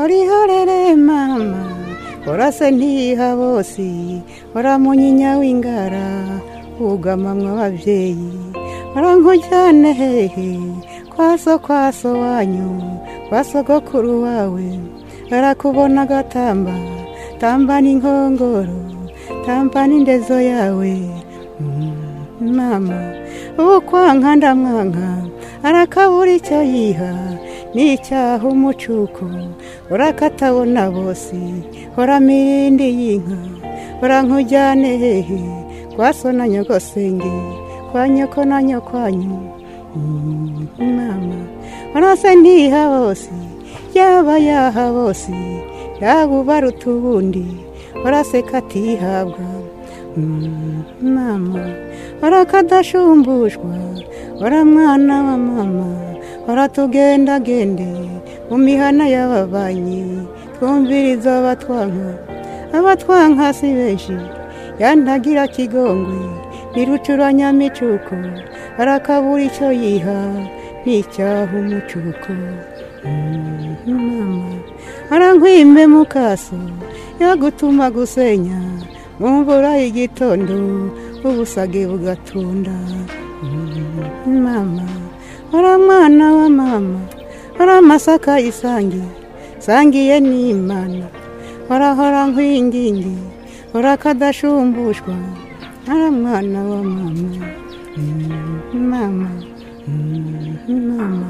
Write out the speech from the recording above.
orihorere mama. Orase ntiha bose oramunyinya w'ingara wugamamwa ababyeyi orankujyane hehe. Kwaso kwaso wanyu. Kwa sogokuru wawe. Barakubona agatamba tamba n'inkongoro tamba n'indezo yawe. Mm, mama. Ukwanka ndamwanka arakabura icyo yiha. N'icyaha umucuko urakatabona bose hora mirindi y'inka hora nkujyane hehe kwa so na nyogosenge kwa nyoko na nyokwanyu. Mm, mama urase ntiha bose yaba yaha bose yaba ubaruta ubundi uraseka atihabwa Mm, mama urakadashumbushwa ura mwana wa mama. Uratugendagende mu mihana y'ababanyi twumviriza abatwanka abatwanka si benshi yantagira kigongwe ntirucuranya micuko arakabura icyo yiha n'icyaha umucuko. Mm, mama arankwimbe mu kaso yagutuma gusenya mu mvura y'igitondo ubusage bugatunda. Mama ura mwana wa mama. Ura amasaka isangi. Sangiye n'imana urahora nkwingingi urakadashumbushwa ura mwana wa mama. Mama. Mama.